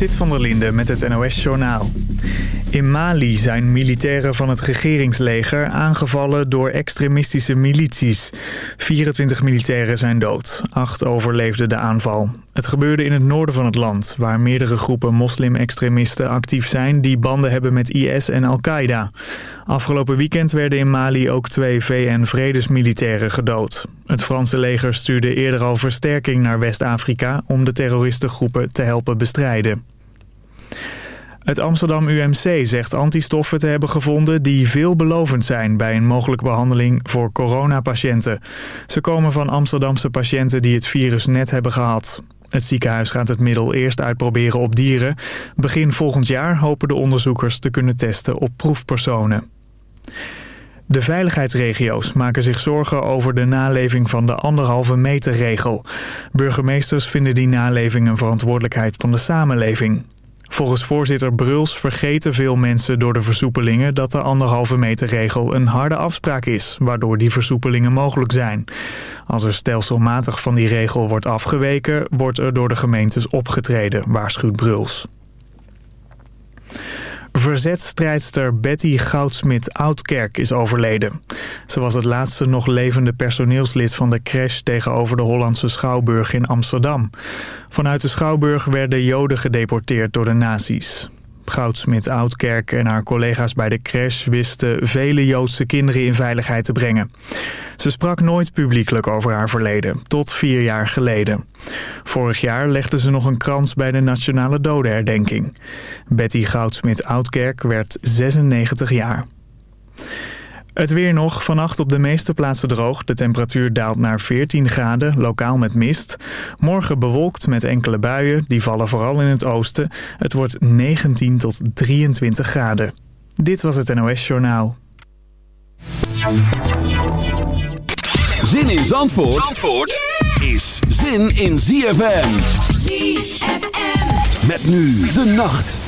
Zit van der Linde met het NOS-journaal. In Mali zijn militairen van het regeringsleger aangevallen door extremistische milities. 24 militairen zijn dood. Acht overleefden de aanval. Het gebeurde in het noorden van het land, waar meerdere groepen moslim-extremisten actief zijn... die banden hebben met IS en Al-Qaeda. Afgelopen weekend werden in Mali ook twee VN-vredesmilitairen gedood. Het Franse leger stuurde eerder al versterking naar West-Afrika... om de terroristengroepen te helpen bestrijden. Het Amsterdam UMC zegt antistoffen te hebben gevonden die veelbelovend zijn bij een mogelijke behandeling voor coronapatiënten. Ze komen van Amsterdamse patiënten die het virus net hebben gehad. Het ziekenhuis gaat het middel eerst uitproberen op dieren. Begin volgend jaar hopen de onderzoekers te kunnen testen op proefpersonen. De veiligheidsregio's maken zich zorgen over de naleving van de anderhalve meter regel. Burgemeesters vinden die naleving een verantwoordelijkheid van de samenleving. Volgens voorzitter Bruls vergeten veel mensen door de versoepelingen dat de anderhalve meter regel een harde afspraak is, waardoor die versoepelingen mogelijk zijn. Als er stelselmatig van die regel wordt afgeweken, wordt er door de gemeentes opgetreden, waarschuwt Bruls. Verzetstrijdster Betty Goudsmit-Oudkerk is overleden. Ze was het laatste nog levende personeelslid van de crash tegenover de Hollandse Schouwburg in Amsterdam. Vanuit de Schouwburg werden Joden gedeporteerd door de nazi's. Goudsmit Oudkerk en haar collega's bij de crash wisten vele Joodse kinderen in veiligheid te brengen. Ze sprak nooit publiekelijk over haar verleden, tot vier jaar geleden. Vorig jaar legde ze nog een krans bij de Nationale Dodenherdenking. Betty Goudsmit Oudkerk werd 96 jaar. Het weer nog. Vannacht op de meeste plaatsen droog. De temperatuur daalt naar 14 graden, lokaal met mist. Morgen bewolkt met enkele buien. Die vallen vooral in het oosten. Het wordt 19 tot 23 graden. Dit was het NOS Journaal. Zin in Zandvoort, Zandvoort is zin in ZFM. ZFM. Met nu de nacht.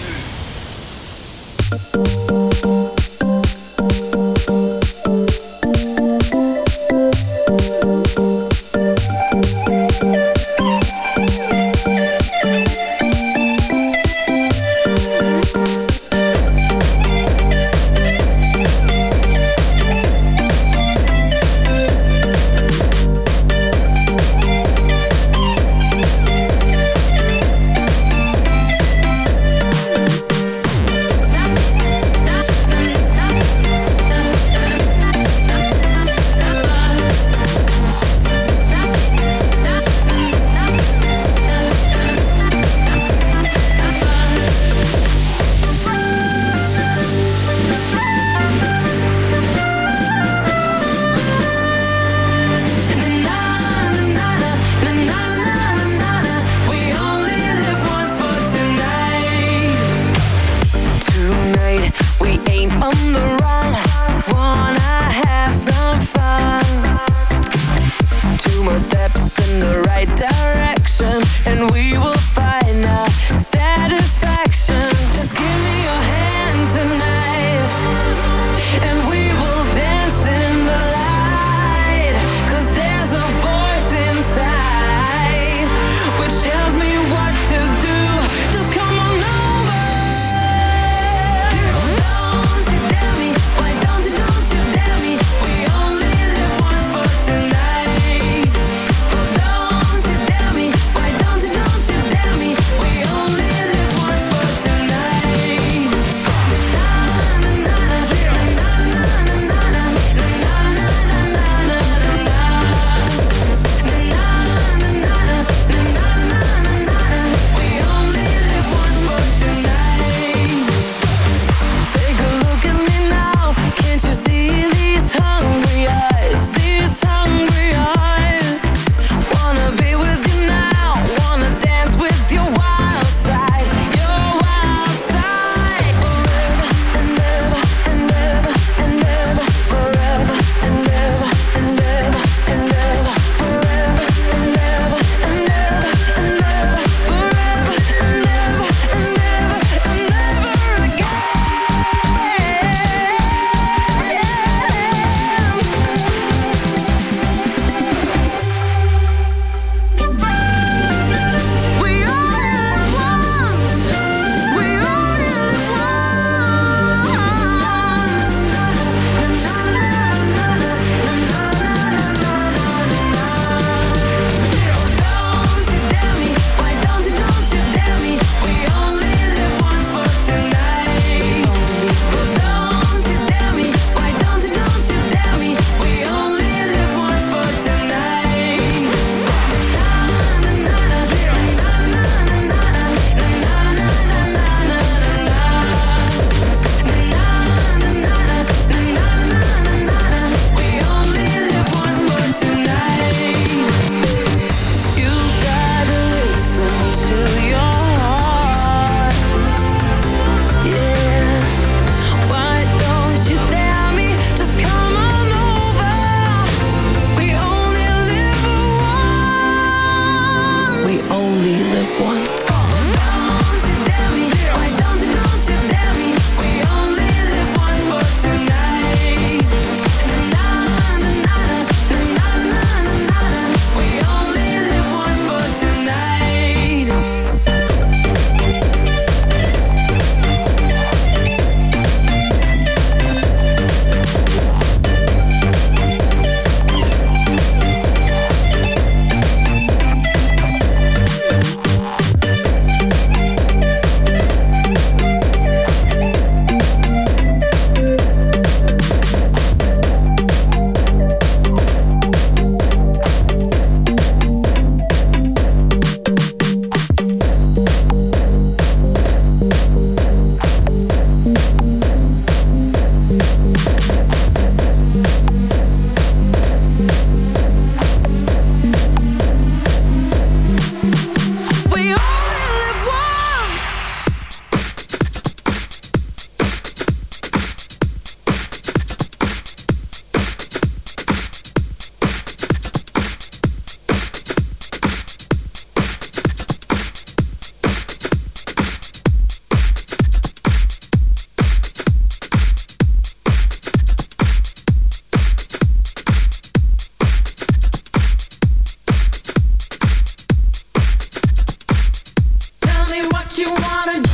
you wanna do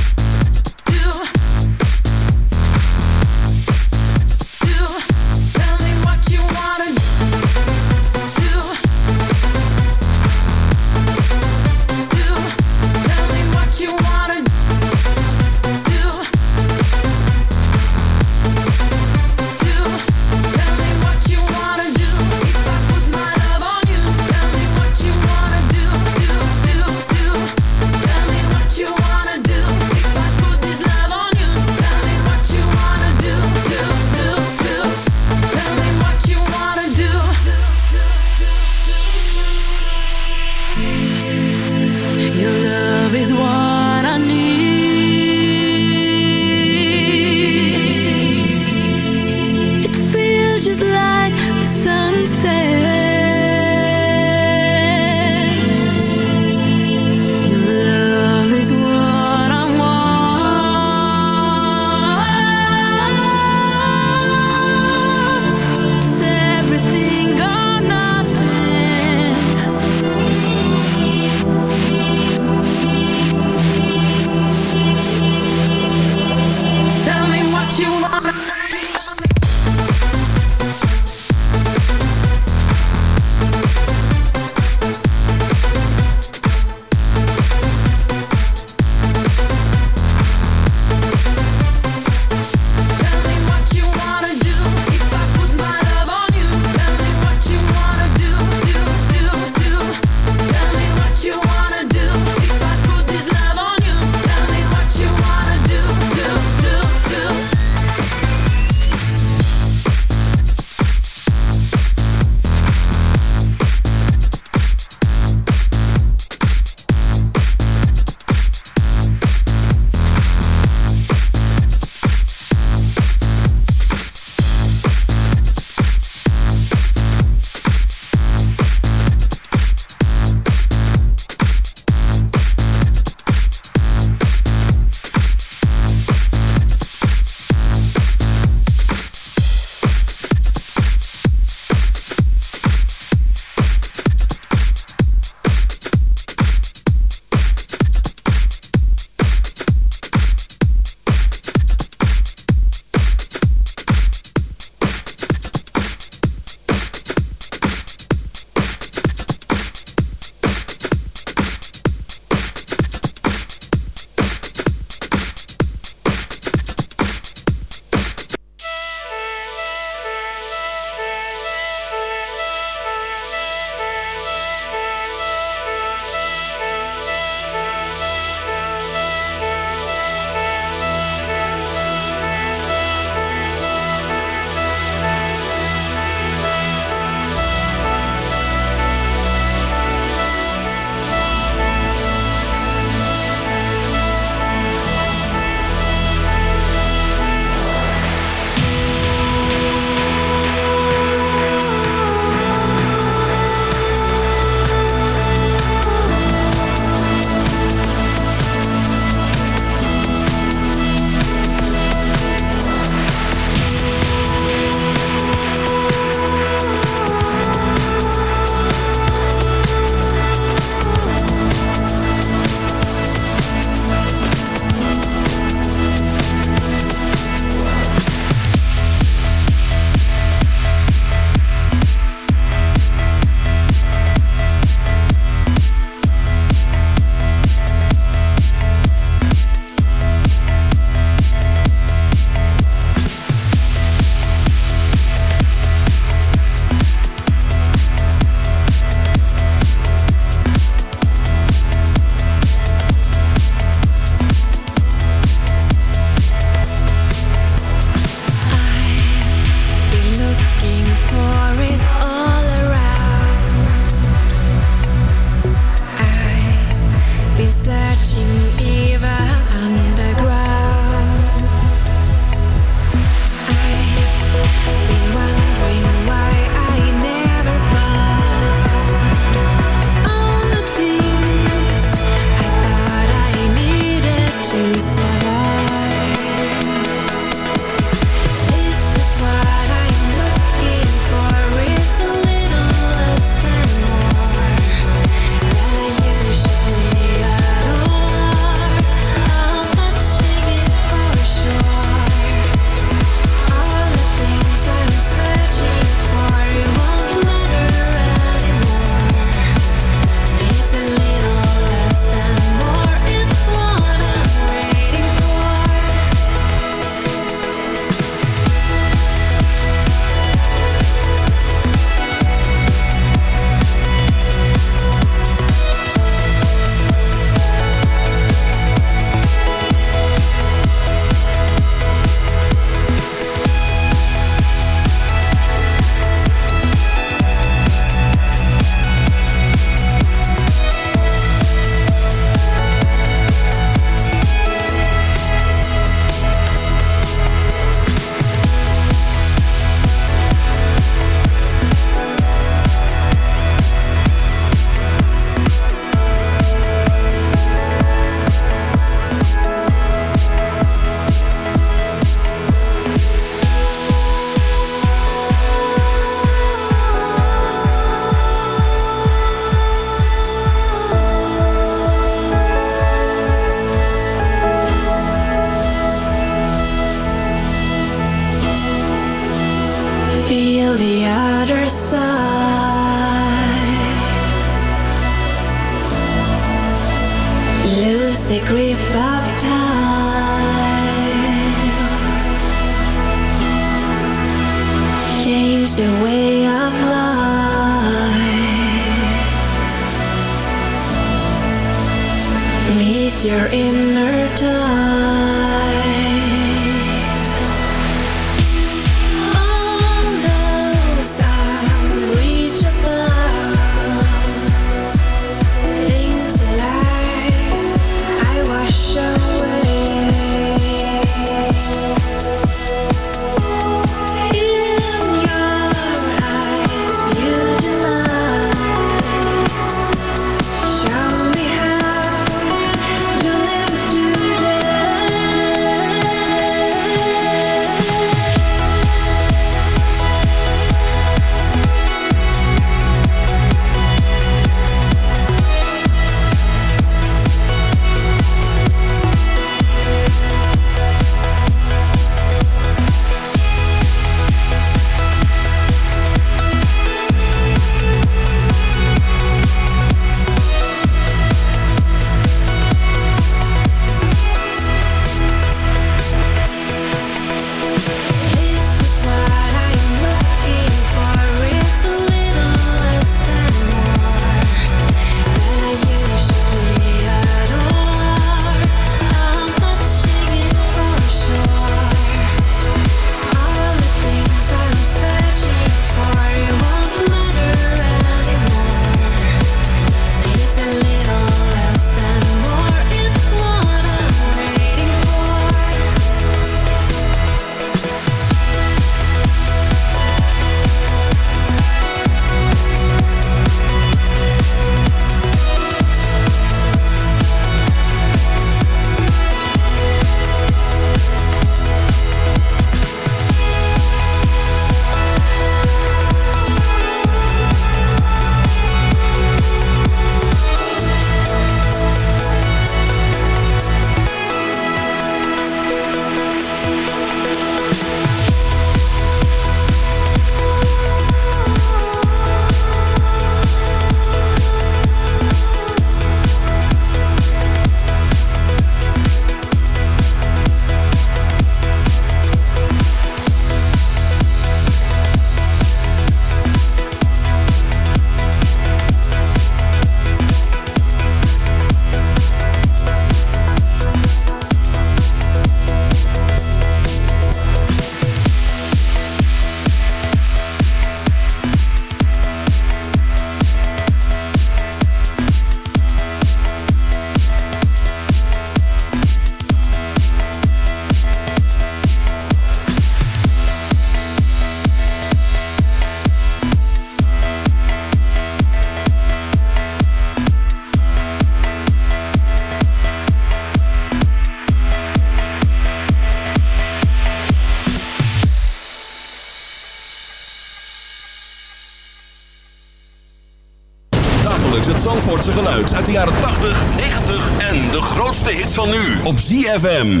uit de jaren 80, 90 en de grootste hits van nu op ZFM.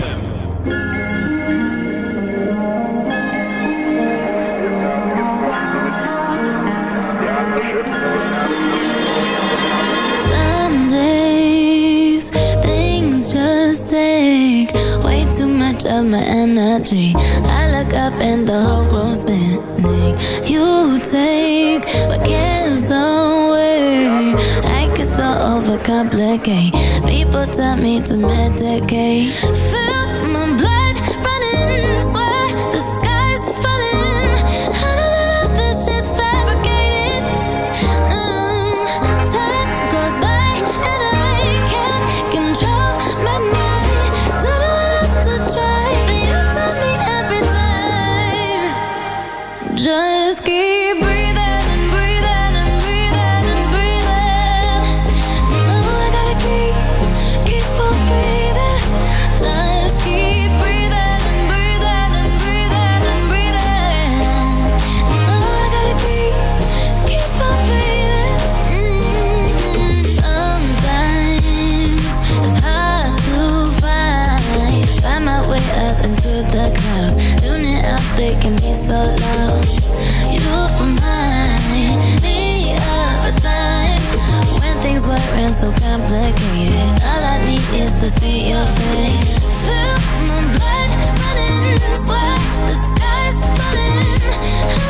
Some days things just take way too much of my energy. I look up and the whole room's spinning. You take my cares. Overcomplicate. People tell me to medicate. Feel to see your face. Feel my blood running Sweat, the sky's falling.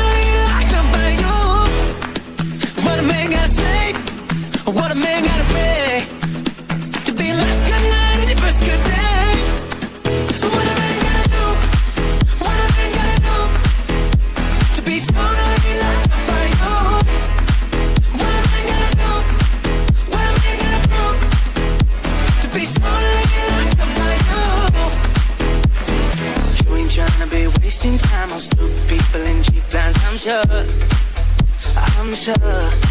what a man gotta pay to be last good night and your first good day. So what a man gotta do? What a man gotta do to be totally loved by you? What a man gotta do? What a man gotta do to be totally by you? You ain't be wasting time on stupid people and cheap lines. I'm sure. I'm sure.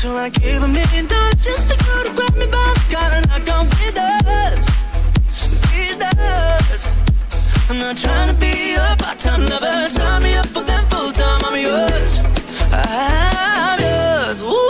So I gave a million dollars just to go to grab me by the collar and I come with us, with us. I'm not trying to be a part-time lover. Sign me up for them full-time. I'm yours. I'm yours. Ooh.